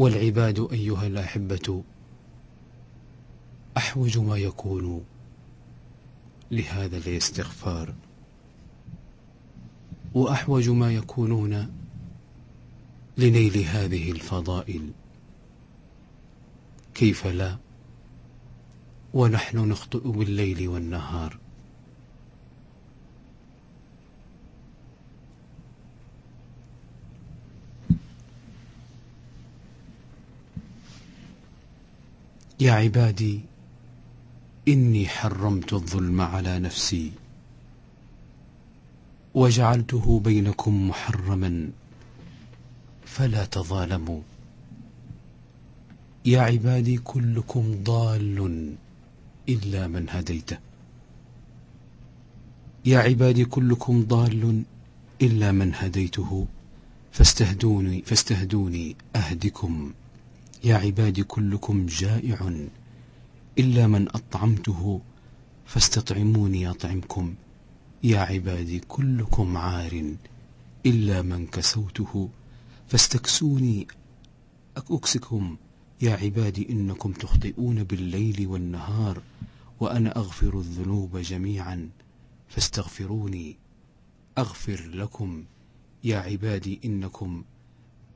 والعباد أيها الأحبة أحوج ما يكون لهذا الاستغفار. وأحوج ما يكونون لنيل هذه الفضائل. كيف لا؟ ونحن نخطئ بالليل والنهار. يا عبادي إني حرمت الظلم على نفسي وجعلته بينكم محرما فلا تظالموا. يا عبادي كلكم ضال إلا من هديته. يا عبادي كلكم ضال إلا من هديته. فاستهدوني, فاستهدوني أهدكم. يا عبادي كلكم جائع. إلا من أطعمته فاستطعموني أطعمكم. يا عبادي كلكم عار. إلا من كسوته فاستكسوني أكسكم. يا عبادي إنكم تخطئون بالليل والنهار وأنا أغفر الذنوب جميعا. فاستغفروني أغفر لكم. يا عبادي إنكم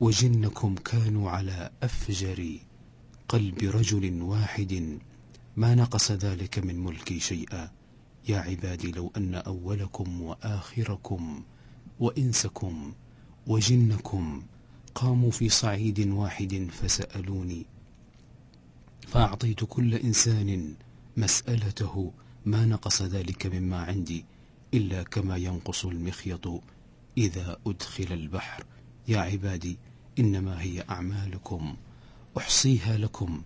وجنكم كانوا على أفجر قلب رجل واحد. ما نقص ذلك من ملكي شيئا. يا عبادي لو أن أولكم وآخركم وإنسكم وجنكم قاموا في صعيد واحد فسألوني فأعطيت كل إنسان مسألته. ما نقص ذلك مما عندي إلا كما ينقص المخيط إذا أدخل البحر. يا عبادي إنما هي أعمالكم أحصيها لكم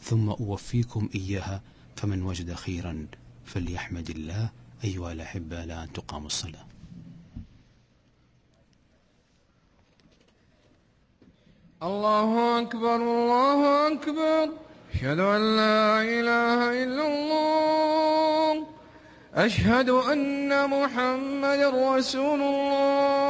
ثم أوفيكم إياها فمن وجد خيرا فليحمد الله. أيها الأحبة لا أن تقام الصلاة. الله أكبر الله أكبر. أشهد أن لا إله إلا الله. أشهد أن محمد رسول الله.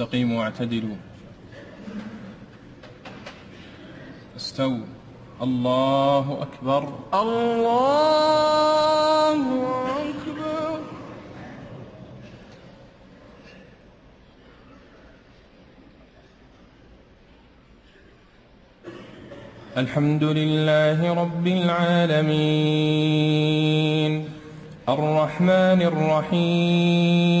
استقيموا واعتدلوا. استووا الله أكبر. الله أكبر. الحمد لله رب العالمين. الرحمن الرحيم.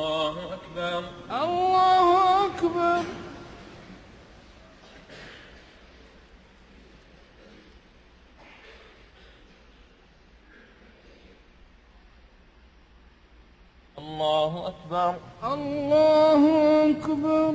الله أكبر. الله أكبر الله أكبر الله أكبر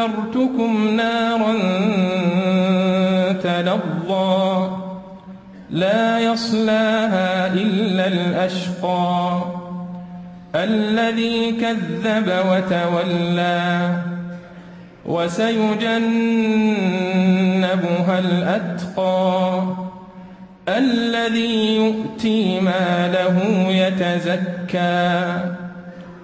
فأنذرتكم نارا تلظى لا يصلاها إلا الأشقى الذي كذب وتولى وسيجنبها الأتقى الذي يؤتي ماله يتزكى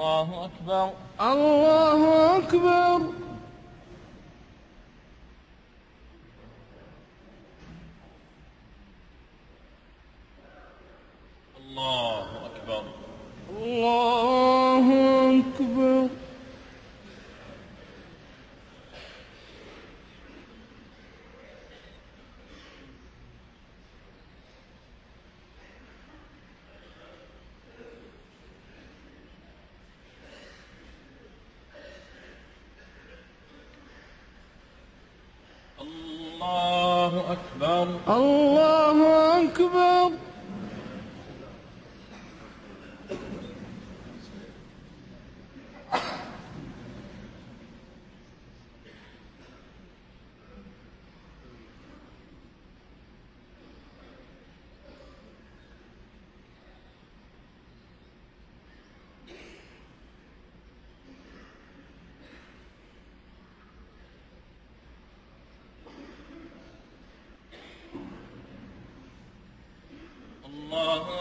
الله أكبر. الله أكبر الله أكبر الله أكبر الله أكبر الله أكبر الله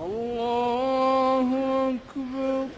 الله أكبر.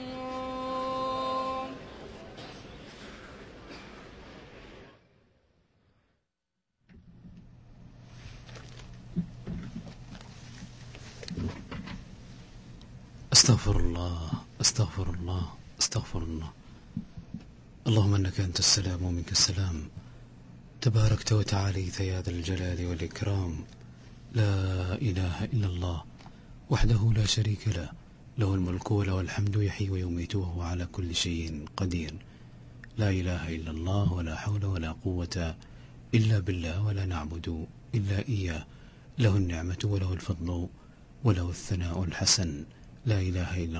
استغفر الله استغفر الله استغفر الله. اللهم إنك أنت السلام ومنك السلام. تباركت وتعاليت يا ذا الجلال والإكرام. لا إله إلا الله وحده لا شريك له. له الملك وله الحمد يحيي ويميت وهو على كل شيء قدير. لا إله إلا الله ولا حول ولا قوة إلا بالله ولا نعبد إلا إياه. له النعمة وله الفضل وله الثناء الحسن. لا إله إلا الله.